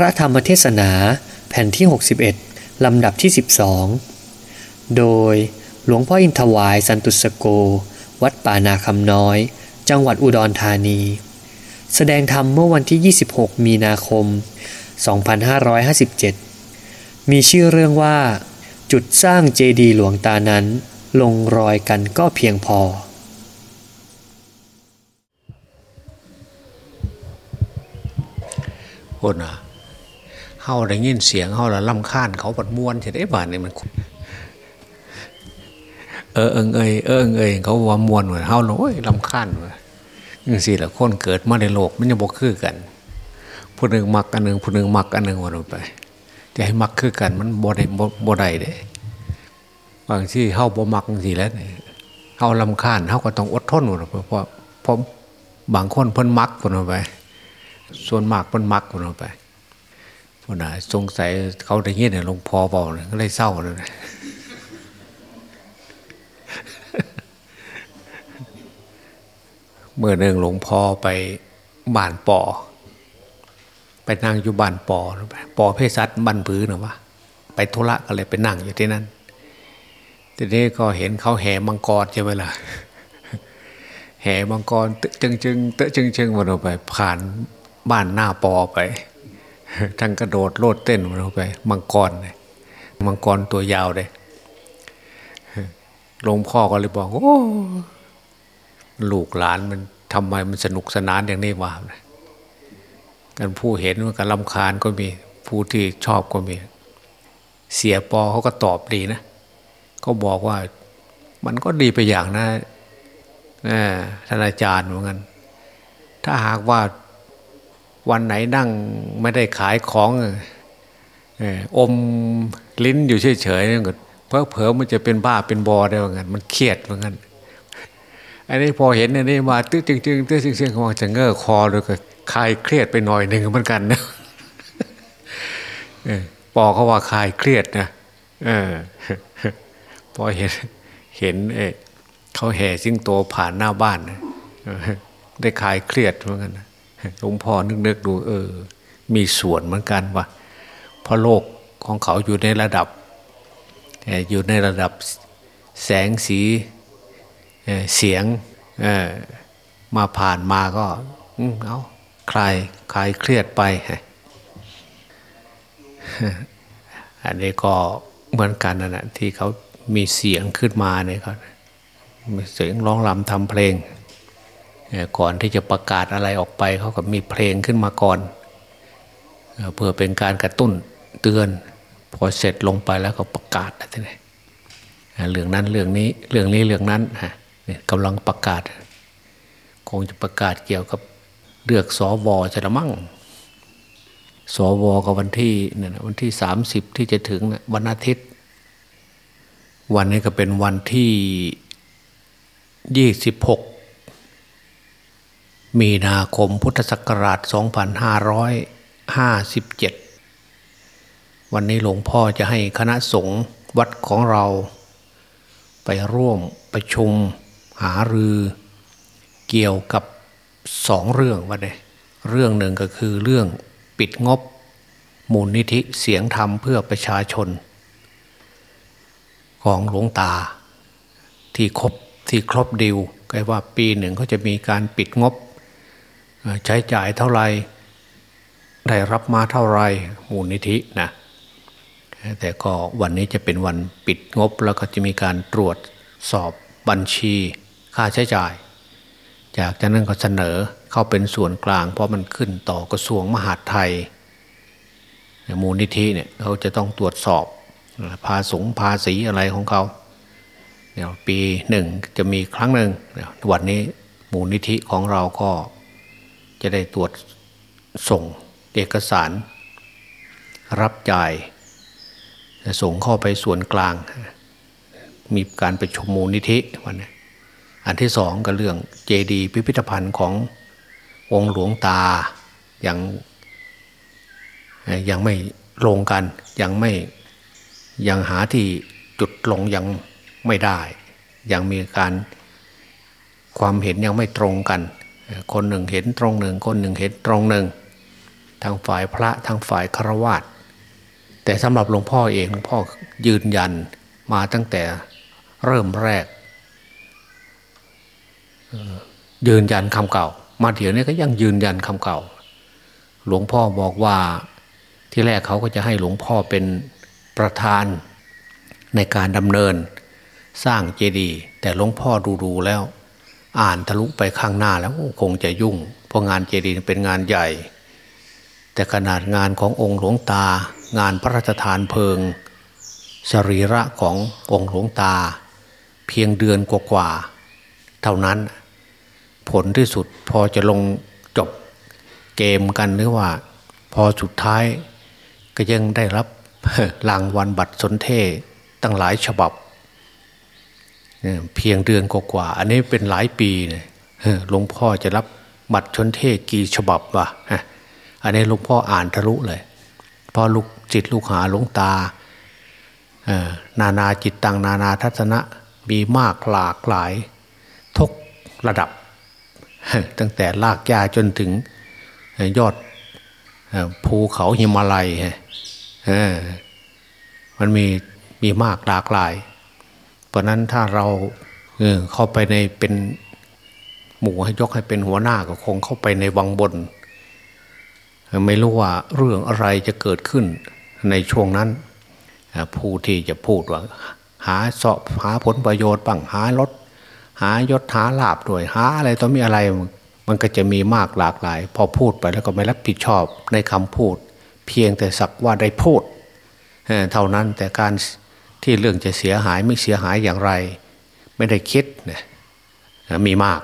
พระธรรมเทศนาแผ่นที่ 61 ลำดับที่ 12 โดยหลวงพ่ออินทวายสันตุสโก วัดป่านาคำน้อย จังหวัดอุดรธานี แสดงธรรมเมื่อวันที่ 26 มีนาคม 2557 มีชื่อเรื่องว่า จุดสร้างเจดีย์หลวงตานั้น ลงรอยกันก็เพียงพอคนอะ เฮาได้ยินเสียงเฮาละลำคาญเขาบัดมวนใช่ไหมบ้านนี่มัน เออเอิงเอยเออเอิงเอยเขาว่ามวนเหมือนเฮาโอยลำคาญว่ะนี่สิละคนเกิดมาในโลกมันยังบ่คือกันผู้หนึ่งมักอันหนึ่งผู้หนึ่งมักอันหนึ่งวันไป จะให้มักคือกันมันบ่ได้บ่ได้เด้บางที่เฮาบ่มักสิแล้วเนี่ยเฮาลำคาญเฮาก็ต้องอดทนหมดเพราะเพราะบางคนเพิ่นมักคนไป ส่วนมากเพิ่นมักคนไป คนน่ะสงสัยเขาได้ยินเนี่ยหลวงพ่อบอกเลยก็เลยเศร้าเลยนะเมื่อหนึ่งหลวงพ่อไปบ้านปอ ไปนั่งอยู่บ้านปอปอเพศสัตบ้านผือนะวะไปธุระก็เลยไปนั่งอยู่ที่นั่นทีนี้ก็เห็นเขาแห่มังกรใช่ไหมล่ะแห่มังกรเตะจึงจึงเตะจึงจึงมันออกไป ผ่านบ้านหน้าปอไป ทั้งกระโดดโลดเต้นมันออกไป มังกรเลยมังกรตัวยาวเลยหลวงพ่อก็เลยบอก โอ้ลูกหลานมันทำไมมันสนุกสนานอย่างนี้วะกันผู้เห็นมันก็ลำคาญก็มี ผู้ที่ชอบก็มี เสียปอเขาก็ตอบดีนะเขาบอกว่ามันก็ดีไปอย่างนะท่านอาจารย์เหมือนกันถ้าหากว่า วันไหนนั่งไม่ได้ขายของอมลิ้นอยู่เฉยๆนี่ก็เพอเผลอมันจะเป็นบ้าเป็นบอได้เหมือนกันมันเครียดเหมือนกันอันนี้พอเห็นอันนี้มาตื้อจริงๆตื้อจริงๆเขาจะเงอคอเลยก็คลายเครียดไปหน่อยหนึ่งเหมือนกันนะปอเขาว่าคลายเครียดนะพอเห็นเห็นเเขาแห่ซิงโตผ่านหน้าบ้านได้คลายเครียดเหมือนกัน หลวงพ่อนึกๆดูเออ มีส่วนเหมือนกันว่าเพราะโลกของเขาอยู่ในระดับอยู่ในระดับแสงสีเสียงมาผ่านมาก็เอาคลายคลายเครียดไป อันนี้ก็เหมือนกันนะที่เขามีเสียงขึ้นมาเนี่ยเขาเสียงร้องรำทำเพลง ก่อนที่จะประกาศอะไรออกไปเขาก็มีเพลงขึ้นมาก่อน เพื่อเป็นการกระตุ้นเตือน พอเสร็จลงไปแล้วก็ประกาศอะไรนี่เรื่องนั้นเรื่องนี้เรื่องนี้เรื่องนั้นฮะกำลังประกาศ คงจะประกาศเกี่ยวกับเลือกสวจะละมั่งสวกับวันที่เนี่ยวันที่สามสิบที่จะถึงนะวันอาทิตย์ วันนี้ก็เป็นวันที่ยี่สิบหก มีนาคมพุทธศักราช 2557 วันนี้หลวงพ่อจะให้คณะสงฆ์วัดของเรา ไปร่วมประชุมหารือเกี่ยวกับสองเรื่องวันนี้เรื่องหนึ่งก็คือเรื่องปิดงบมูลนิธิเสียงธรรมเพื่อประชาชน ของหลวงตาที่ครบที่ครบดิวก็ว่าปีหนึ่งเขาจะมีการปิดงบ ใช้จ่ายเท่าไรได้รับมาเท่าไรมูลนิธินะแต่ก็วันนี้จะเป็นวันปิดงบแล้วก็จะมีการตรวจสอบบัญชีค่าใช้จ่าย จากนั้นก็เสนอเข้าเป็นส่วนกลาง เพราะมันขึ้นต่อกระทรวงมหาดไทยมูลนิธิเนี่ยเขาจะต้องตรวจสอบภาษงภาษีอะไรของเขาเดี๋ยวปีหนึ่งจะมีครั้งหนึ่งวันนี้มูลนิธิของเราก็ จะได้ตรวจส่งเอกสาร รับจ่ายส่งเข้าไปส่วนกลาง มีการประชุมมูลนิธิวันนี้อันที่สองก็เรื่องเจดีพิพิธภัณฑ์ขององค์หลวงตายังยังไม่ลงกันยังไม่ยังหาที่จุดลงยังไม่ได้ ยังมีการความเห็นยังไม่ตรงกัน คนหนึ่งเห็นตรงหนึ่ง คนหนึ่งเห็นตรงหนึ่งทางฝ่ายพระทางฝ่ายฆราวาสแต่สำหรับหลวงพ่อเองหลวงพ่อยืนยันมาตั้งแต่เริ่มแรกยืนยันคำเก่า มาเดี๋ยวนี้ก็ยังยืนยันคำเก่า หลวงพ่อบอกว่าที่แรกเขาก็จะให้หลวงพ่อเป็นประธานในการดำเนินสร้างเจดีย์แต่หลวงพ่อดูๆแล้ว อ่านทะลุไปข้างหน้าแล้วคงจะยุ่ง เพราะงานเจดีย์เป็นงานใหญ่ แต่ขนาดงานขององค์หลวงตา งานพระราชทานเพลิง สรีระขององค์หลวงตา เพียงเดือนกว่าๆเท่านั้น ผลที่สุดพอจะลงจบเกมกันหรือว่า พอสุดท้ายก็ยังได้รับรางวัลบัตรสนเทตั้งหลายฉบับ เพียงเดือนกว่าอันนี้เป็นหลายปีเนี่ยหลวงพ่อจะรับบัตรชนเทศกี่ฉบับวะอันนี้หลวงพ่ออ่านทะลุเลยพอลูกจิตลูกหาหลวงตานานาจิตตังนานาทัศนะมีมากหลากหลายทุกระดับ ตั้งแต่ลากยาจนถึงยอดภูเขาหิมาลัยมันมีมีมากหลากหลาย เพราะนั้นถ้าเราเเข้าไปในเป็นหมู่ให้ยกให้เป็นหัวหน้าก็คงเข้าไปในวังบน ไม่รู้ว่าเรื่องอะไรจะเกิดขึ้นในช่วงนั้น ผู้ที่จะพูดว่า หาสอบหาผลประโยชน์บ้างหารถ หายศหาลาบด้วยหาอะไรต้องมีอะไรมันก็จะมีมากหลากหลาย พอพูดไปแล้วก็ไม่รับผิดชอบในคำพูด เพียงแต่สักว่าได้พูดเท่านั้นแต่การ ที่เรื่องจะเสียหายไม่เสียหายอย่างไร ไม่ได้คิดเนี่ยมีมาก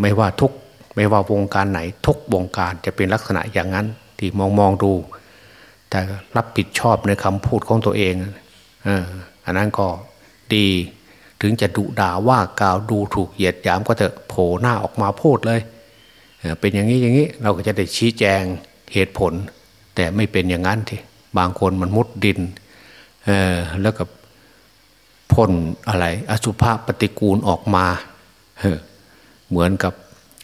ไม่ว่าทุกไม่ว่าวงการไหน ทุกวงการจะเป็นลักษณะอย่างนั้นที่มองมองดู แต่รับผิดชอบในคำพูดของตัวเองอันนั้นก็ดีถึงจะดุด่าว่ากล่าวดูถูกเหยียดหยามก็เถอะโผล่หน้าออกมาพูดเลยเป็นอย่างนี้อย่างนี้เราก็จะได้ชี้แจงเหตุผล แต่ไม่เป็นอย่างนั้นที่บางคนมันมุดดิน แล้วกับพ่นอะไร อสุภะปฏิกูลออกมาเหมือนกับ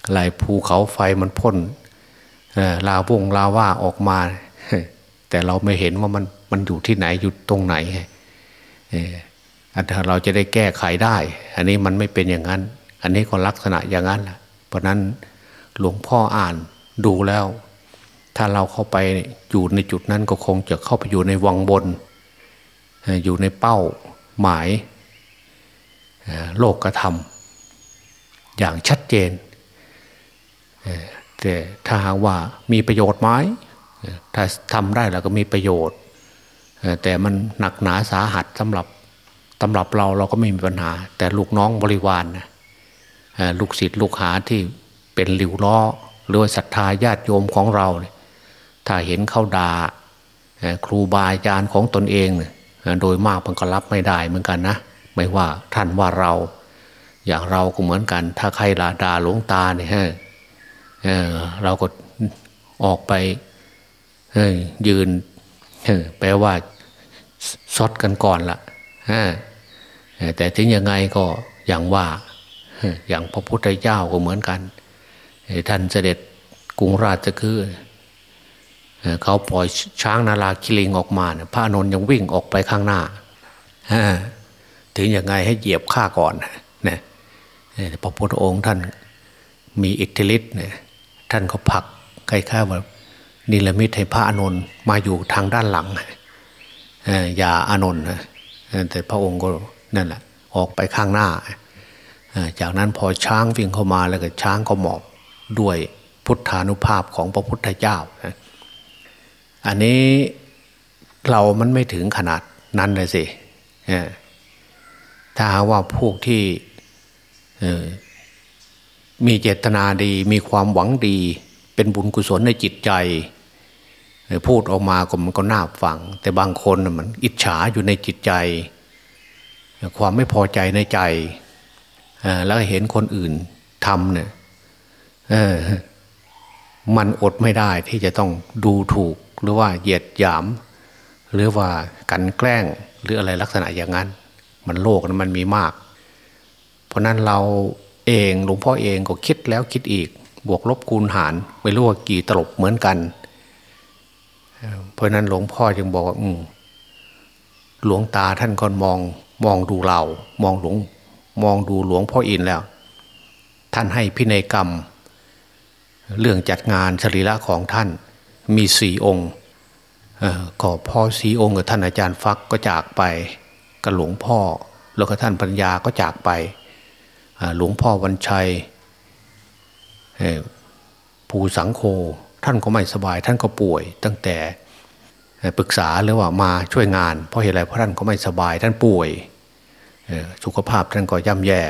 อะไรภูเขาไฟมันพ่นลาวงลาว่าออกมา แต่เราไม่เห็นว่ามันมันอยู่ที่ไหนอยู่ตรงไหนอันเราจะได้แก้ไขได้ อันนี้มันไม่เป็นอย่างนั้น อันนี้ก็ลักษณะอย่างนั้นแหะเพราะนั้นหลวงพ่ออ่านดูแล้ว ถ้าเราเข้าไปอยู่ในจุดนั้นก็คงจะเข้าไปอยู่ในวังบน อยู่ในเป้าหมายโลกกระทำอย่างชัดเจนแต่ถ้าหากว่ามีประโยชน์ไหมถ้าทำได้แล้วก็มีประโยชน์ แต่มันหนักหนาสาหัสสำหรับตำหรับเราเราก็ไม่มีปัญหา แต่ลูกน้องบริวารนะลูกศิษย์ลูกหาที่เป็นหลิวล้อ หรือศรัทธาญาติโยมของเรา ถ้าเห็นเข้าด่าครูบาอาจารย์ของตนเองเนี่ย โดยมากมันก็รับไม่ได้เหมือนกันนะ ไม่ว่าท่านว่าเรา อย่างเราก็เหมือนกัน ถ้าใครลาดาหลวงตาเนี่ยเเราก็ออกไปยืนแปลว่าซดกันก่อนละแต่ถึงยังไงก็อย่างว่าอย่างพระพุทธเจ้าก็เหมือนกัน ท่านเสด็จกรุงราชคือ เขาปล่อยช้างนาลาคิลิงออกมาพระนนท์ยังวิ่งออกไปข้างหน้าถึงยังไงให้เหยียบข้าก่อนนะพระพุทธองค์ท่านมีอิทธิฤทธิ์เนี่ยท่านเขาผักใกล้ๆว่านิลมิตให้พระอนนท์มาอยู่ทางด้านหลังอย่าอานนท์แต่พระองค์ก็นั่นแหละออกไปข้างหน้า จากนั้นพอช้างวิ่งเข้ามาแล้วก็ช้างก็หมอบด้วยพุทธานุภาพของพระพุทธเจ้า อันนี้เรามันไม่ถึงขนาดนั้นเลยสิถ้าว่าพวกที่มีเจตนาดี มีความหวังดี เป็นบุญกุศลในจิตใจ พูดออกมาก็มันก็น่าฟัง แต่บางคนมันอิจฉาอยู่ในจิตใจ ความไม่พอใจในใจแล้วเห็นคนอื่นทำเนี่ยมันอดไม่ได้ที่จะต้องดูถูก หรือว่าเหยียดหยาม หรือว่ากันแกล้งหรืออะไรลักษณะอย่างนั้น มันโลกนั้นมันมีมาก เพราะนั้นเราเองหลวงพ่อเองก็คิดแล้วคิดอีก บวกลบคูณหารไม่รู้ว่ากี่ตลบเหมือนกัน เพราะนั้นหลวงพ่อจึงบอกว่าอืหลวงตาท่านก็มองมองดูเรา มองหลวงมองดูหลวงพ่ออินแล้ว ท่านให้พินัยกรรม เรื่องจัดงานสรีระของท่าน มีสี่องค์ก็พ่อสีองค์กับท่านอาจารย์ฟักก็จากไปกับหลวงพ่อ แล้วก็ท่านปัญญาก็จากไปหลวงพ่อวันชัยภูสังโฆท่านก็ไม่สบาย ท่านก็ป่วยตั้งแต่ปรึกษาเลยว่ามาช่วยงาน เพราะเหตุอะไรเพราะท่านก็ไม่สบาย ท่านป่วยสุขภาพท่านก็ย่ำแย่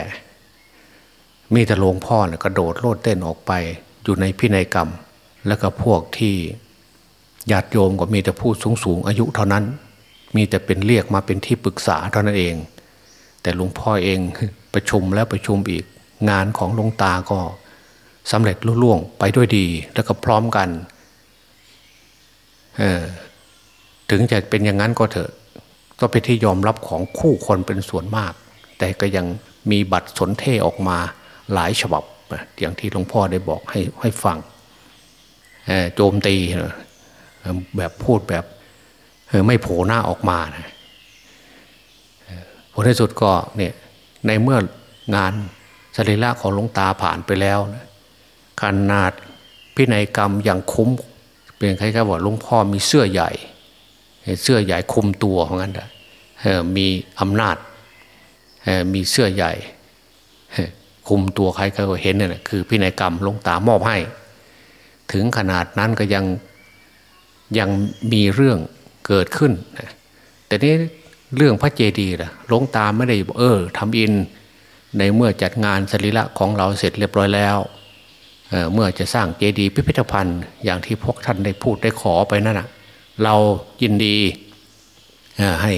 มีแต่หลวงพ่อกระโดดโลดเต้นออกไปอยู่ในพินัยกรรม แล้วก็พวกที่ ญาติโยมก็มีแต่ผู้สูงสูงอายุเท่านั้น มีแต่เป็นเรียกมาเป็นที่ปรึกษาเท่านั้นเอง แต่หลวงพ่อเองประชุมแล้วประชุมอีกงานของหลวงตาก็สำเร็จลุล่วงไปด้วยดีแล้วก็พร้อมกันถึงจะเป็นอย่างนั้นก็เถอะ ก็เป็นที่ยอมรับของคู่คนเป็นส่วนมาก แต่ก็ยังมีบัตรสนเทออกมาหลายฉบับอย่างที่หลวงพ่อได้บอกให้ให้ฟังโจมตี แบบพูดแบบไม่โผล่หน้าออกมานะผลที่สุดก็เนี่ยในเมื่องานสรีระของหลวงตาผ่านไปแล้วขนาดพินัยกรรมยังคุ้มเป็นใครก็บอกหลวงพ่อมีเสื้อใหญ่ เสื้อใหญ่คุมตัวของนั้นมีอำนาจมีเสื้อใหญ่คุมตัวใครก็เห็นนี่ยคือพินัยกรรมหลวงตามอบให้ ถึงขนาดนั้นก็ยัง ยังมีเรื่องเกิดขึ้น แต่นี้เรื่องพระเจดีย์ล่ะหลวงตาไม่ได้เออทำอินในเมื่อจัดงานสรีระของเราเสร็จเรียบร้อยแล้วเเมื่อจะสร้างเจดีย์พิพิธภัณฑ์อย่างที่พวกท่านได้พูดได้ขอไปนั่นนะเรายินดีให้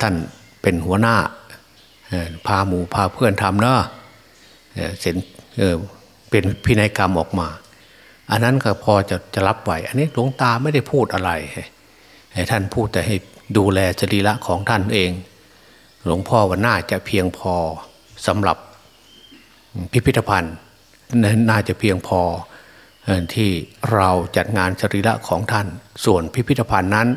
ท่านเป็นหัวหน้าพาหมู่พาเพื่อนทำเนาะเสร็จเป็นพินัยกรรมออกมา อันนั้นก็พอจะจะรับไหว อันนี้หลวงตาไม่ได้พูดอะไรให้ท่านพูดแต่ให้ดูแลจริละของท่านเอง หลวงพ่อว่าน่าจะเพียงพอสำหรับพิพิธภัณฑ์น่าจะเพียงพอที่เราจัดงานจริละของท่าน ส่วนพิพิธภัณฑ์นั้น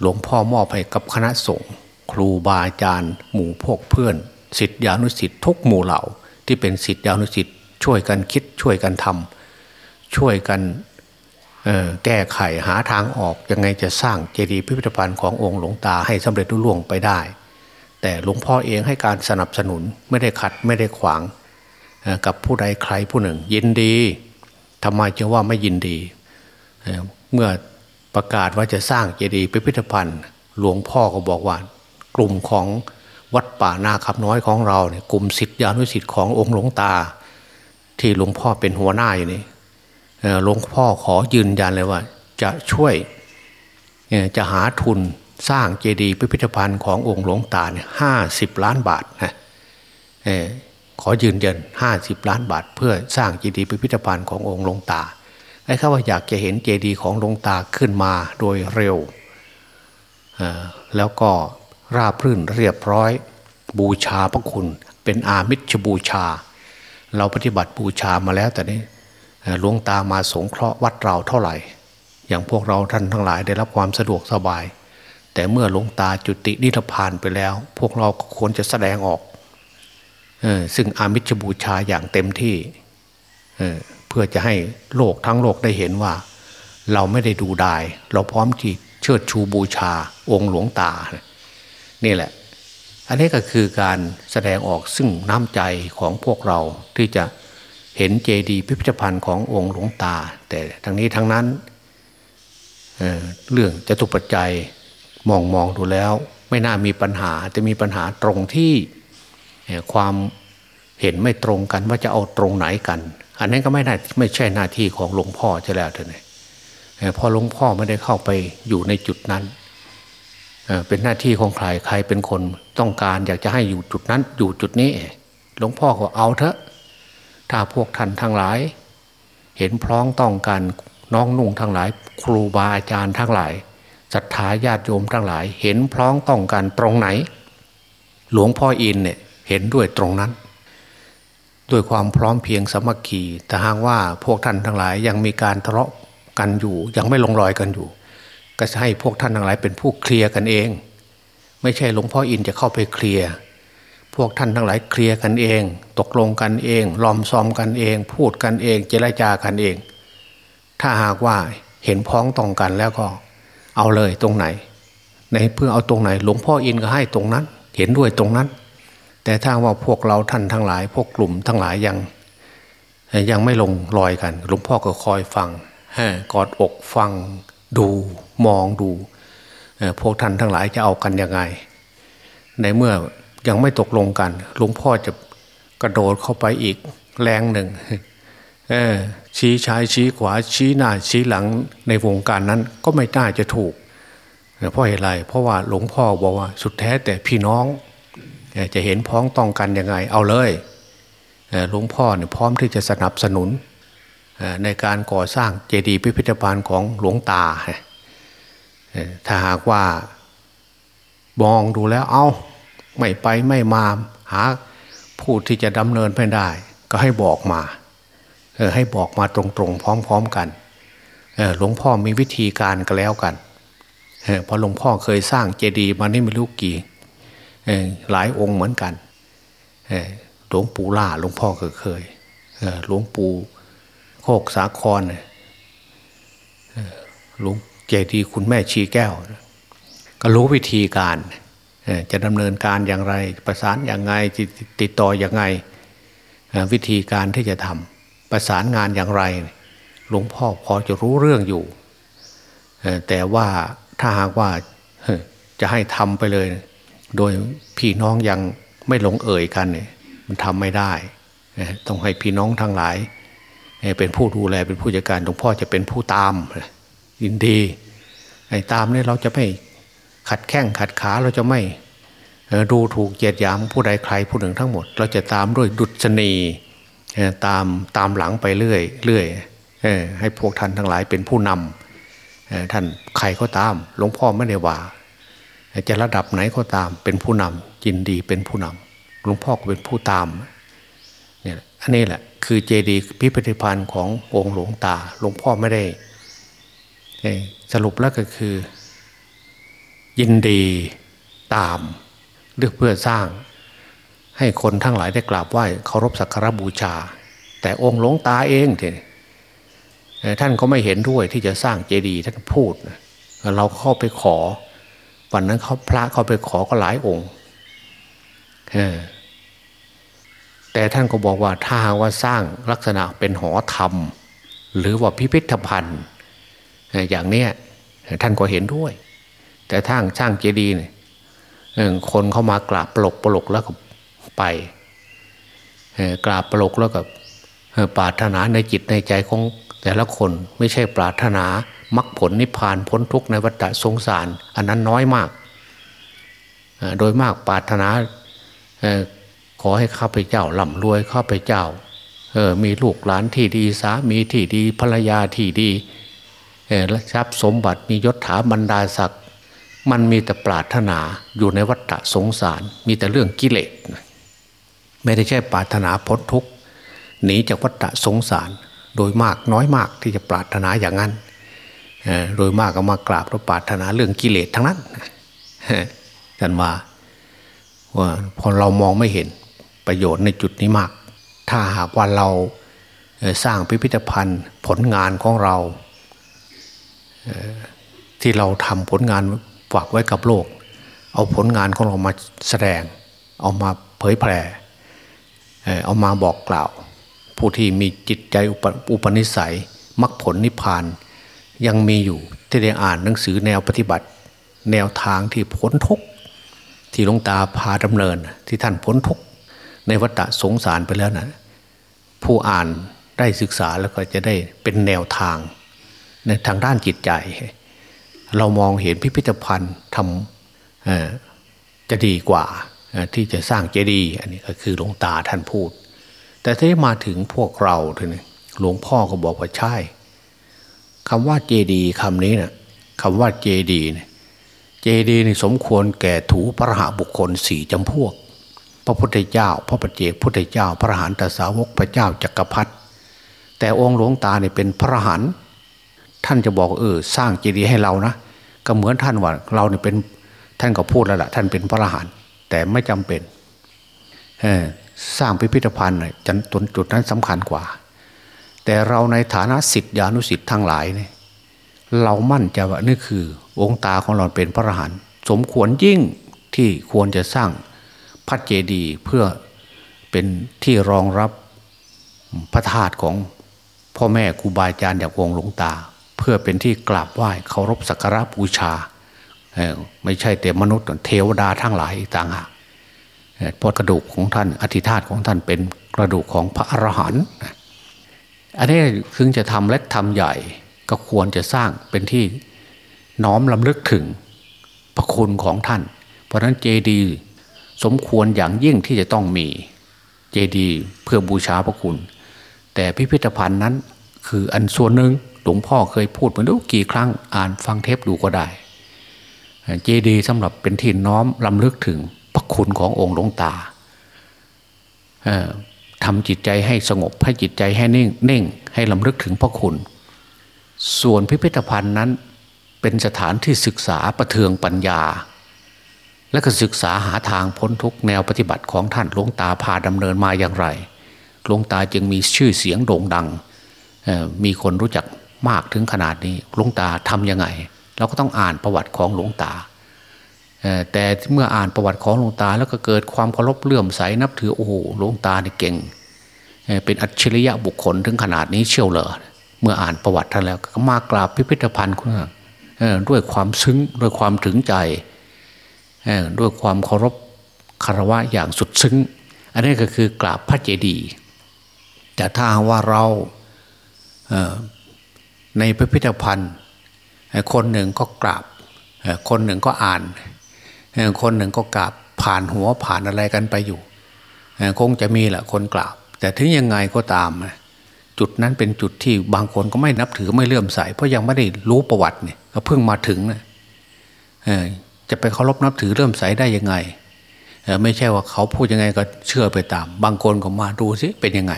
หลวงพ่อมอบให้กับคณะสงฆ์ครูบาอาจารย์ หมู่พวกเพื่อนสิทธิอนุสิทธิ์ทุกหมู่เหล่าที่เป็นสิทธิอนุสิทธิ์ช่วยกันคิดช่วยกันทำ ช่วยกันแก้ไขหาทางออกยังไงจะสร้างเจดีย์พิพิธภัณฑ์ขององค์หลวงตาให้สำเร็จรุ่ล่วงไปได้ แต่หลวงพ่อเองให้การสนับสนุนไม่ได้ขัดไม่ได้ขวางกับผู้ใดใครผู้หนึ่ง ยินดีทำไมจึงว่าไม่ยินดี เมื่อประกาศว่าจะสร้างเจดีย์พิพิธภัณฑ์ หลวงพ่อก็บอกว่ากลุ่มของวัดป่านาคำน้อยของเราเนี่ยกลุ่มสิทธิอนุสิทธิ์ขององค์หลวงตา ที่หลวงพ่อเป็นหัวหน้าอยู่นี่ หลวงพ่อขอยืนยันเลยว่า จะช่วยจะหาทุนสร้างเจดีย์พิพิธภัณฑ์ขององค์หลวงตาเนี่ยห้าสิบล้านบาทนะขอยืนยันห้าสิบล้านบาท เพื่อสร้างเจดีย์พิพิธภัณฑ์ขององค์หลวงตาไอ้ข้าว่าอยากจะเห็นเจดีย์ของหลวงตาขึ้นมาโดยเร็ว แล้วก็ราบรื่นเรียบร้อยบูชาพระคุณ เป็นอามิชบูชา เราปฏิบัติบูชามาแล้วแต่นี้ หลวงตามาสงเคราะห์วัดเราเท่าไหร่ อย่างพวกเราท่านทั้งหลายได้รับความสะดวกสบาย แต่เมื่อหลวงตาจุตินิพพานไปแล้ว พวกเราควรจะแสดงออกซึ่งอามิชบูชาอย่างเต็มที่เเพื่อจะให้โลกทั้งโลกได้เห็นว่า เราไม่ได้ดูดาย เราพร้อมที่เชิดชูบูชาองค์หลวงตา นี่แหละ อันนี้ก็คือการแสดงออกซึ่งน้ำใจของพวกเราที่จะ เห็นเจดีย์พิพิธภัณฑ์ขององค์หลวงตา แต่ทั้งนี้ทั้งนั้นเเรื่องจะตุปัจจัยมองมองดูแล้ว ไม่น่ามีปัญหาจะมีปัญหาตรงที่ความเห็นไม่ตรงกันว่าจะเอาตรงไหนกัน อันนั้นก็ไม่ได้ไม่ใช่หน้าที่ของหลวงพ่อใช่แล้วท่านพอหลวงพ่อไม่ได้เข้าไปอยู่ในจุดนั้นเป็นหน้าที่ของใครใครเป็นคนต้องการอยากจะให้อยู่จุดนั้นอยู่จุดนี้ หลวงพ่อก็เอาเถอะ ถ้าพวกท่านทั้งหลาย เห็นพร้องต้องกันน้องนุ่งทั้งหลาย ครูบาอาจารย์ทั้งหลายศรัทธาญาติโยมทั้งหลาย เห็นพร้องต้องกันตรงไหน หลวงพ่ออินเนี่ยเห็นด้วยตรงนั้น ด้วยความพร้อมเพียงสมัคคีแต่หากว่าพวกท่านทั้งหลายยังมีการทะเลาะกันอยู่ ยังไม่ลงรอยกันอยู่ ก็จะให้พวกท่านทั้งหลายเป็นผู้เคลียร์กันเอง ไม่ใช่หลวงพ่ออินจะเข้าไปเคลียร์ พวกท่านทั้งหลายเคลียร์กันเอง ตกลงกันเองลอมซอมกันเอง พูดกันเอง เจรจากันเอง ถ้าหากว่าเห็นพ้องต้องกันแล้วก็ เอาเลยตรงไหน ในเพื่อเอาตรงไหน หลวงพ่ออินก็ให้ตรงนั้น เห็นด้วยตรงนั้น แต่ถ้าว่าพวกเราท่านทั้งหลาย พวกกลุ่มทั้งหลายยัง ยังไม่ลงรอยกัน หลวงพ่อก็คอยฟังกอดอกฟังดูมองดูพวกท่านทั้งหลายจะเอากันยังไง ในเมื่อ ยังไม่ตกลงกันหลวงพ่อจะกระโดดเข้าไปอีกแรงหนึ่งชี้ชายชี้ขวาชี้หน้าชี้หลังในวงการนั้นก็ไม่น่าจะถูกเพราะเหตุไรเพราะว่าหลวงพ่อบอกว่าสุดแท้แต่พี่น้องจะเห็นพ้องต้องกันยังไงเอาเลยหลวงพ่อเนี่ยพร้อมที่จะสนับสนุนในการก่อสร้างเจดีย์พิพิธภัณฑ์ของหลวงตาถ้าหากว่ามองดูแล้วเอา ไม่ไปไม่มาหาผู้ที่จะดำเนินไปได้ ก็ให้บอกมาเออให้บอกมาตรงๆ พร้อม ๆกันเออหลวงพ่อมีวิธีการก็แล้วกันเออพอหลวงพ่อเคยสร้างเจดีย์มานี่ไม่รู้กี่หลายองค์เหมือนกันหลวงปู่ล่าหลวงพ่อก็เคยหลวงปู่โคกสาครหลวงเจดีย์คุณแม่ชีแก้ว ก็รู้วิธีการ จะดำเนินการอย่างไร ประสานอย่างไงติดต่ออย่างไง วิธีการที่จะทำประสานงานอย่างไร หลวงพ่อพอจะรู้เรื่องอยู่ แต่ว่าถ้าหากว่าจะให้ทำไปเลย โดยพี่น้องยังไม่หลงเอ่ยกันเนี่ยมันทำไม่ได้ต้องให้พี่น้องทั้งหลาย เป็นผู้ดูแลเป็นผู้จัดการหลวงพ่อจะเป็นผู้ตามยินดีไอ้ตามนี่เราจะไม่ ขัดแข้งขัดขาเราจะไม่ดูถูกเกียดยามผู้ใดใครผู้หนึ่งทั้งหมด เราจะตามด้วยดุษณีตามตามหลังไปเรื่อยเรื่อยให้พวกท่านทั้งหลายเป็นผู้นำท่านใครก็ตามหลวงพ่อไม่ได้ว่าจะระดับไหนก็ตามเป็นผู้นำจินดีเป็นผู้นำหลวงพ่อก็เป็นผู้ตามเนี่ยอันนี้แหละคือเจดีย์พิพิธภัณฑ์ขององค์หลวงตาหลวงพ่อไม่ได้สรุปแล้วก็คือ ยินดีตามเลือกเพื่อสร้าง ให้คนทั้งหลายได้กราบไหว้เคารพสักการบูชา แต่องค์หลวงตาเองท่านก็ไม่เห็นด้วยที่จะสร้างเจดีย์ท่านพูด เราเข้าไปขอ วันนั้นเขาพระเข้าไปขอก็หลายองค์แต่ท่านก็บอกว่าถ้าว่าสร้างลักษณะเป็นหอธรรม หรือว่าพิพิธภัณฑ์ อย่างนี้ท่านก็เห็นด้วย แต่ทางช่างเจดีย์เนี่ยคนเข้ามากราบปลกปลกแล้วก็ไปกราบปลกแล้วก็ปรารถนาในจิตในใจของแต่ละคนไม่ใช่ปรารถนามรรคผลนิพพานพ้นทุกข์ในวัฏสงสาร อันนั้นน้อยมาก โดยมากปรารถนาขอให้ข้าพเจ้าล่ำรวยข้าพเจ้ามีลูกหลานที่ดีสามีที่ดีภรรยาที่ดีทรัพย์สมบัติมียศถาบรรดาศักดิ์ มันมีแต่ปรารถนาอยู่ในวัฏสงสาร มีแต่เรื่องกิเลสไม่ได้ใช่ปรารถนาพ้นทุกข์หนีจากวัฏสงสาร โดยมากน้อยมากที่จะปรารถนาอย่างนั้นโดยมากก็มากราบแล้วปรารถนาเรื่องกิเลสทั้งนั้นท่านว่าว่าพอเรามองไม่เห็นประโยชน์ในจุดนี้มาก ถ้าหากว่าเราสร้างพิพิธภัณฑ์ผลงานของเราที่เราทำผลงาน ฝากไว้กับโลก เอาผลงานของเรามาแสดง เอามาเผยแผ่เอามาบอกกล่าว ผู้ที่มีจิตใจอุปนิสัยมรรคผลนิพพานยังมีอยู่ที่ได้อ่านหนังสือแนวปฏิบัติ แนวทางที่พ้นทุกที่หลวงตาพาดำเนิน ที่ท่านพ้นทุกในวัฏสงสารไปแล้วนะผู้อ่านได้ศึกษาแล้วก็จะได้เป็นแนวทางในทางด้านจิตใจ เรามองเห็นพิพิธภัณฑ์ทำจะดีกว่าที่จะสร้างเจดีย์อันนี้ก็คือหลวงตาท่านพูด แต่ที่มาถึงพวกเราทีนี้หลวงพ่อก็บอกว่าใช่คำว่าเจดีย์คำนี้นะคำว่าเจดีย์เนี่ยเจดีย์นี่สมควรแก่ถูพระหบุคคลสี่จำพวก พระพุทธเจ้า พระปัจเจกพุทธเจ้า พระหันตสาวกพระเจ้าจักรพรรดิแต่องค์หลวงตาเนี่ยเป็นพระหันท่านจะบอกเออสร้างเจดีย์ให้เรานะ ก็เหมือนท่านว่าเราเนี่ยเป็นท่านก็พูดแล้วล่ะท่านเป็นพระอรหันต์แต่ไม่จำเป็นสร้างพิพิธภัณฑ์จนจนจุดนั้นสำคัญกว่า แต่เราในฐานะสิทธิอนุสิทธิ์ทั้งหลายเนี่ยเรามั่นใจว่านี่คือ องค์ตาของเราเป็นพระอรหันต์สมควรยิ่งที่ควรจะสร้างพระเจดีย์เพื่อเป็นที่รองรับพระธาตุของพ่อแม่ครูบาอาจารย์อย่างองค์หลวงตา พื่อเป็นที่กราบไหว้เคารพสักการะบูชา ไม่ใช่แต่มนุษย์เทวดาทั้งหลายต่างหากเพราะกระดูกของท่านอธิธาตของท่านเป็นกระดูกของพระอรหันต์อันนี้ถึงจะทำเล็กทำใหญ่ก็ควรจะสร้างเป็นที่น้อมลำลึกถึงพระคุณของท่าน เพราะนั้นเจดีสมควรอย่างยิ่งที่จะต้องมีเจดีเพื่อบูชาพระคุณ แต่พิพิธภัณฑ์นั้นคืออันส่วนหนึ่ง หลวงพ่อเคยพูดมาดูกี่ครั้งอ่านฟังเทปดูก็ได้เจดีสำหรับเป็นที่น้อมลำลึกถึงพระคุณขององค์หลวงตาทำจิตใจให้สงบให้จิตใจให้นิ่งนิ่งให้ลำลึกถึงพระคุณ ส่วนพิพิธภัณฑ์นั้นเป็นสถานที่ศึกษาประเทืองปัญญา และก็ศึกษาหาทางพ้นทุกแนวปฏิบัติของท่านหลวงตาพาดำเนินมาอย่างไรหลวงตาจึงมีชื่อเสียงโด่งดัง มีคนรู้จัก มากถึงขนาดนี้หลวงตาทำยังไง เราก็ต้องอ่านประวัติของหลวงตา แต่เมื่ออ่านประวัติของหลวงตาแล้วก็เกิดความเคารพเลื่อมใสนับถือโอ้โหหลวงตาเนี่เก่ง เป็นอัจฉริยะบุคคลถึงขนาดนี้เชี่ยวเหรอเมื่ออ่านประวัติท่านแล้วก็มากราบพิพิธภัณฑ์ด้วยความซึ้งด้วยความถึงใจด้วยความเคารพคารวะอย่างสุดซึ้ง อันนี้ก็คือกราบพระเจดีย์แต่ถ้าว่าเรา ในพิพิธภัณฑ์ คนหนึ่งก็กราบ คนหนึ่งก็อ่าน คนหนึ่งก็กราบผ่านหัวผ่านอะไรกันไปอยู่ คงจะมีแหละคนกราบ แต่ถึงยังไงก็ตาม จุดนั้นเป็นจุดที่บางคนก็ไม่นับถือไม่เลื่อมใส เพราะยังไม่ได้รู้ประวัติเนี่ยก็เพิ่งมาถึงนะจะไปเคารพนับถือเลื่อมใสได้ยังไงไม่ใช่ว่าเขาพูดยังไงก็เชื่อไปตาม บางคนก็มาดูสิเป็นยังไง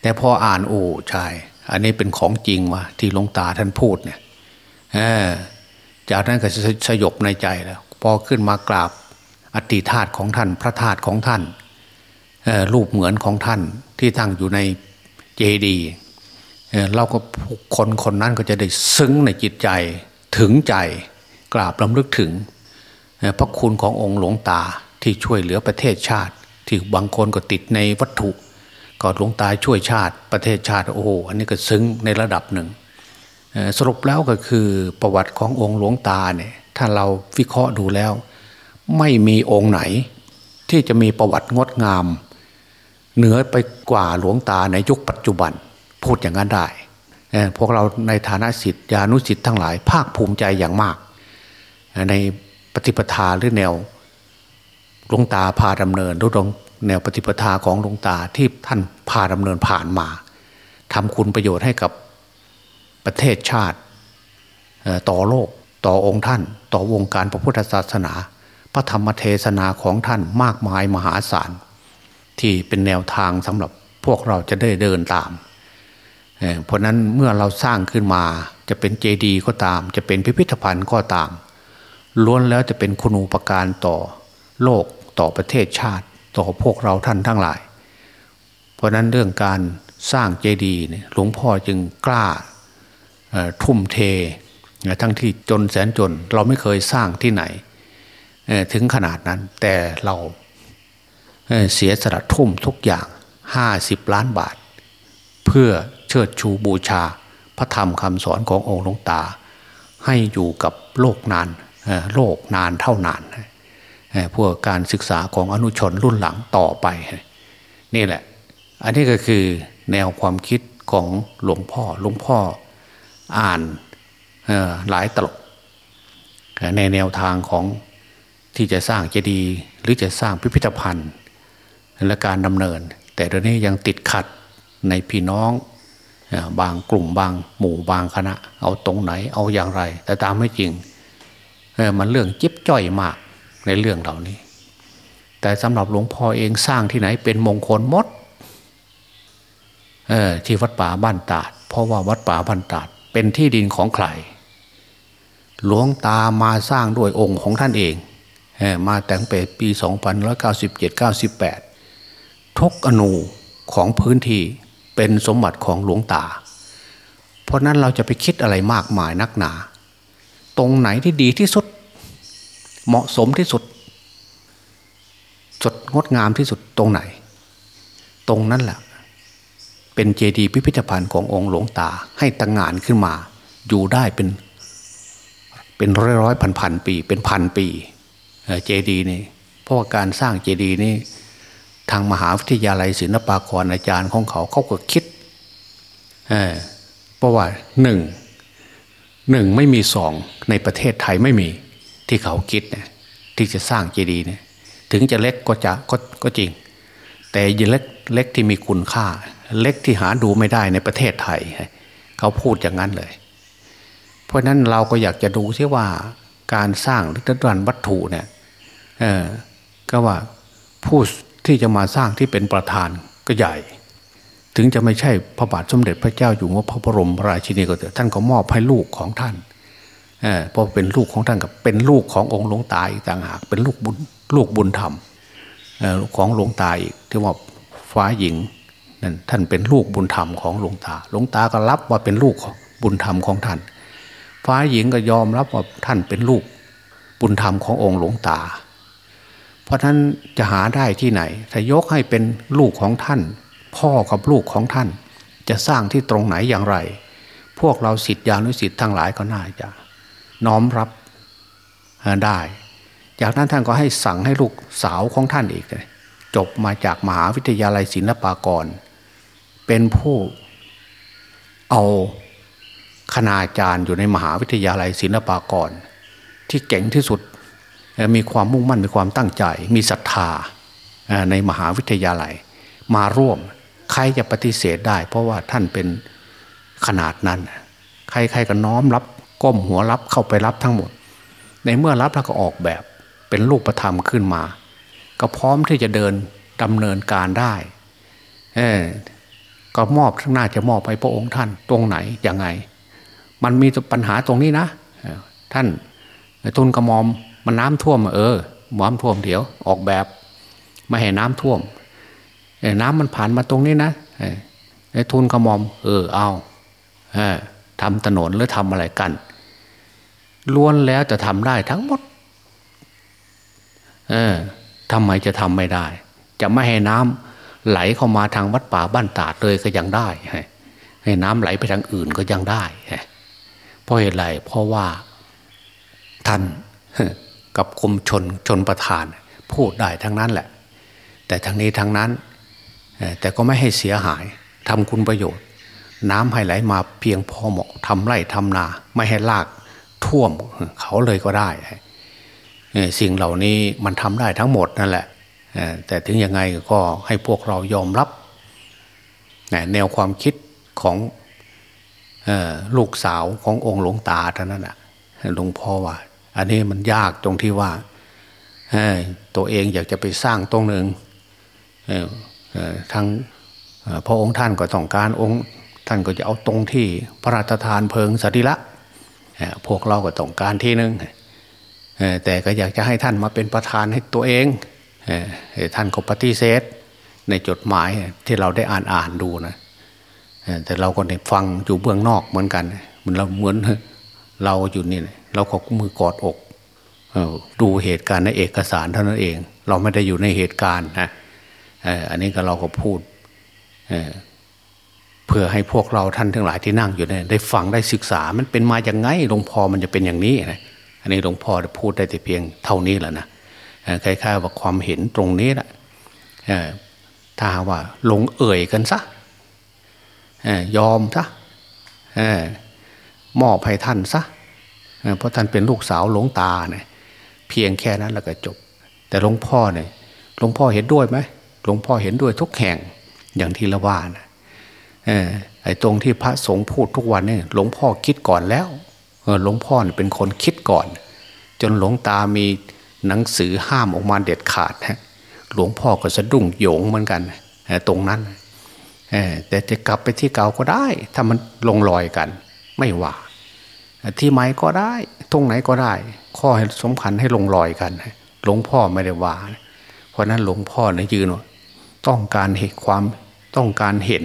แต่พออ่านโอ้ใช่ อันนี้เป็นของจริงวะที่หลวงตาท่านพูดเนี่ยจากนั้นก็สยบในใจแล้ว พอขึ้นมากราบอติธาตุของท่าน พระธาตุของท่านรูปเหมือนของท่านที่ตั้งอยู่ในเจดีเราก็คนคนนั้นก็จะได้ซึ้งในจิตใจถึงใจกราบลำลึกถึง พระคุณขององค์หลวงตาที่ช่วยเหลือประเทศชาติ ที่บางคนก็ติดในวัตถุ ก็หลวงตาช่วยชาติประเทศชาติโอ้โหอันนี้ก็ซึ้งในระดับหนึ่งสรุปแล้วก็คือประวัติขององค์หลวงตาเนี่ยถ้าเราวิเคราะห์ดูแล้ว ไม่มีองค์ไหน ที่จะมีประวัติงดงาม เหนือไปกว่าหลวงตาในยุคปัจจุบัน พูดอย่างนั้นได้พวกเราในฐานะสิทธิานุสิทธิ์ทั้งหลาย ภาคภูมิใจอย่างมาก ในปฏิปทาหรือแนวหลวงตาพาดำเนินรู้ แนวปฏิปทาของหลวงตาที่ท่านพาดำเนินผ่านมาทำคุณประโยชน์ให้กับประเทศชาติ ต่อโลกต่อองค์ท่าน ต่อวงการพระพุทธศาสนา พระธรรมเทศนาของท่านมากมายมหาศาล ที่เป็นแนวทางสำหรับพวกเราจะได้เดินตามเพราะนั้นเมื่อเราสร้างขึ้นมาจะเป็นเจดีย์ก็ตาม จะเป็นพิพิธภัณฑ์ก็ตามล้วนแล้วจะเป็นคุณูปการต่อโลกต่อประเทศชาติ ต่อพวกเราท่านทั้งหลาย เพราะนั้นเรื่องการสร้างเจดีย์หลวงพ่อจึงกล้าทุ่มเททั้งที่จนแสนจนเราไม่เคยสร้างที่ไหน ถึงขนาดนั้นแต่เราเสียสละทุ่มทุกอย่างห้าสิบล้านบาท เพื่อเชิดชูบูชา พระธรรมคำสอนขององค์หลวงตา ให้อยู่กับโลกนานโลกนานเท่านาน พื่อการศึกษาของอนุชนรุ่นหลังต่อไป นี่แหละ อันนี้ก็คือแนวความคิดของหลวงพ่อหลวงพ่ออ่านหลายตลกในแนวทางของที่จะสร้างเจดีย์หรือจะสร้างพิพิธภัณฑ์และการดำเนิน แต่ตอนนี้ยังติดขัดในพี่น้องบางกลุ่มบางหมู่บางคณะ เอาตรงไหนเอาอย่างไร แต่ตามไม่จริงมันเรื่องจิ๊บจ้อยมาก ในเรื่องเหล่านี้ แต่สำหรับหลวงพ่อเองสร้างที่ไหนเป็นมงคลมดออที่วัดป่าบ้านตาด เพราะว่าวัดป่าบ้านตาด เป็นที่ดินของใครหลวงตามาสร้างด้วยองค์ของท่านเองเออมาแต่งแต่ปี 2597-98 ทุกอนูของพื้นที่เป็นสมบัติของหลวงตา เพราะนั้นเราจะไปคิดอะไรมากมายนักหนา ตรงไหนที่ดีที่สุด เหมาะสมที่สุด สดงดงามที่สุดตรงไหน ตรงนั้นแหละเป็นเจดีย์พิพิธภัณฑ์ขององค์หลวงตาให้ตั้งงานขึ้นมา อยู่ได้เป็น เป็นร้อยร้อยพันพันปี เป็นพันปีเจดีย์นี่เพราะว่าการสร้างเจดีย์นี่ทางมหาวิทยาลัยศิลปากรอาจารย์ของเขาเขาก็คิดเเพราะว่าหนึ่งหนึ่งไม่มีสองในประเทศไทยไม่มี ที่เขาคิดเนะที่จะสร้างเจดีย์เนี่ยถึงจะเล็กก็จะก็ก็จริง แต่ยเล็กเล็กที่มีคุณค่า เล็กที่หาดูไม่ได้ในประเทศไทย เขาพูดอย่างนั้นเลย เพราะนั้นเราก็อยากจะดูซิว่าการสร้างหรือตรันวัตถุเนี่ยเออก็ว่าผู้ที่จะมาสร้างที่เป็นประธานก็ใหญ่ ถึงจะไม่ใช่พระบาทสมเด็จพระเจ้าอยู่หัวพระบรมราชินีก็เถอะท่านก็มอบให้ลูกของท่าน เออพอเป็นลูกของท่านกับเป็นลูกขององค์หลวงตาอีกต่างหากเป็นลูกบุญลูกบุญธรรมของหลวงตาอีกที่ว่าฟ้าหญิงนั่นท่านเป็นลูกบุญธรรมของหลวงตา หลวงตาก็รับว่าเป็นลูกบุญธรรมของท่าน ฟ้าหญิงก็ยอมรับว่าท่านเป็นลูกบุญธรรมขององค์หลวงตา เพราะท่านจะหาได้ที่ไหน ถ้ายกให้เป็นลูกของท่าน พ่อกับลูกของท่าน จะสร้างที่ตรงไหนอย่างไร พวกเราสิทธิานุสิทธิ์ทั้งหลายก็น่าจะ น้อมรับได้ จากนั้นท่านก็ให้สั่งให้ลูกสาวของท่านอีกจบมาจากมหาวิทยาลัยศิลปากร เป็นผู้เอาคณาจารย์อยู่ในมหาวิทยาลัยศิลปากร ที่เก่งที่สุดมีความมุ่งมั่นมีความตั้งใจ มีศรัทธาในมหาวิทยาลัย มาร่วมใครจะปฏิเสธได้ เพราะว่าท่านเป็นขนาดนั้น ใครๆก็น้อมรับ ก้มหัวรับเข้าไปรับทั้งหมด ในเมื่อรับแล้วก็ออกแบบเป็นรูปธรรมขึ้นมา ก็พร้อมที่จะเดินดำเนินการได้เออก็มอบข้างหน้าจะมอบไปพระองค์ท่านตรงไหนยังไง มันมีปัญหาตรงนี้นะท่านทุนกระมอมมันน้ำท่วมเออน้ำท่วมเดี๋ยวออกแบบไม่ให้น้ำท่วมน้ำมันผ่านมาตรงนี้นะไอ้ทุนกระมอม เออเอาทำถนนหรือทำอะไรกัน ล้วนแล้วจะทำได้ทั้งหมด เออทำไมจะทำไม่ได้ จะไม่ให้น้ำไหลเข้ามาทางวัดป่าบ้านตาดเลยก็ยังได้ ให้น้ำไหลไปทางอื่นก็ยังได้เพราะเหตุไรเพราะว่าท่านกับกรมชนชนประธาน พูดได้ทั้งนั้นแหละ แต่ทั้งนี้ทั้งนั้น แต่ก็ไม่ให้เสียหายทำคุณประโยชน์ น้ำให้ไหลมาเพียงพอเหมาะทำไร่ทำนา ไม่ให้ลาก ท่วมเขาเลยก็ได้สิ่งเหล่านี้มันทำได้ทั้งหมดนั่นแหละแต่ถึงยังไงก็ให้พวกเรายอมรับแนวความคิดของลูกสาวขององค์หลวงตาท่านนั้นแหะหลวงพ่อว่า อันนี้มันยากตรงที่ว่าตัวเองอยากจะไปสร้างตรงหนึ่งทั้งพระองค์ท่านก็ต้องการองค์ ท่านก็จะเอาตรงที่พระราชทานเพลิงสติละ พวกเราก็ต้องการที่หนึ่งแต่ก็อยากจะให้ท่านมาเป็นประธานให้ตัวเองท่านก็ปฏิเสธในจดหมายที่เราได้อ่านอ่านดูนะแต่เราก็ได้ฟังอยู่เบื้องนอกเหมือนกันเหมือนเราเหมือนเราอยู่นี่เราก็มือกอดอกดูเหตุการณ์ในเอกสารเท่านั้นเอง เราไม่ได้อยู่ในเหตุการณ์นะอันนี้ก็เราก็พูด พื่อให้พวกเราท่านทั้งหลายที่นั่งอยู่เนี่ยได้ฟังได้ศึกษามันเป็นมาอย่างไงหลวงพ่อมันจะเป็นอย่างนี้นะอันนี้หลวงพ่อพูดได้แต่เพียงเท่านี้แหละนะคล้ายๆว่าความเห็นตรงนี้แหละถ้าว่าลงเอ่ยกันซะยอมซะมอบให้ท่านซะเพราะท่านเป็นลูกสาวหลวงตาเนี่ยเพียงแค่นั้นแล้วก็จบ แต่หลวงพ่อเนี่ยหลวงพ่อเห็นด้วยไหมหลวงพ่อเห็นด้วยทุกแห่งอย่างที่ละว่านะ ไอ้ตรงที่พระสงฆ์พูดทุกวันเนี่ยหลวงพ่อคิดก่อนแล้วหลวงพ่อเป็นคนคิดก่อน จนหลวงตามีหนังสือห้ามออกมาเด็ดขาดฮะหลวงพ่อก็สะดุ้งโยงเหมือนกันตรงนั้นแต่จะกลับไปที่เก่าก็ได้ ถ้ามันลงรอยกัน ไม่ว่าที่ไหนก็ได้ตรงไหนก็ได้ ข้อให้สมคัญให้ลงรอยกันหลวงพ่อไม่ได้ว่า เพราะนั้นหลวงพ่อเนี่ยยืนว่าต้องการเห็นความต้องการเห็น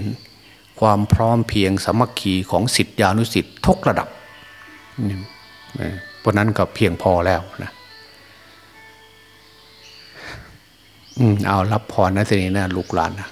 ความพร้อมเพียงสมัคคีของสิทธิานุสิทธิ์ทุกระดับเพราะนั้นก็เพียงพอแล้วนะอืมเอารับพรนะทีนี้นะลูกหลานนะ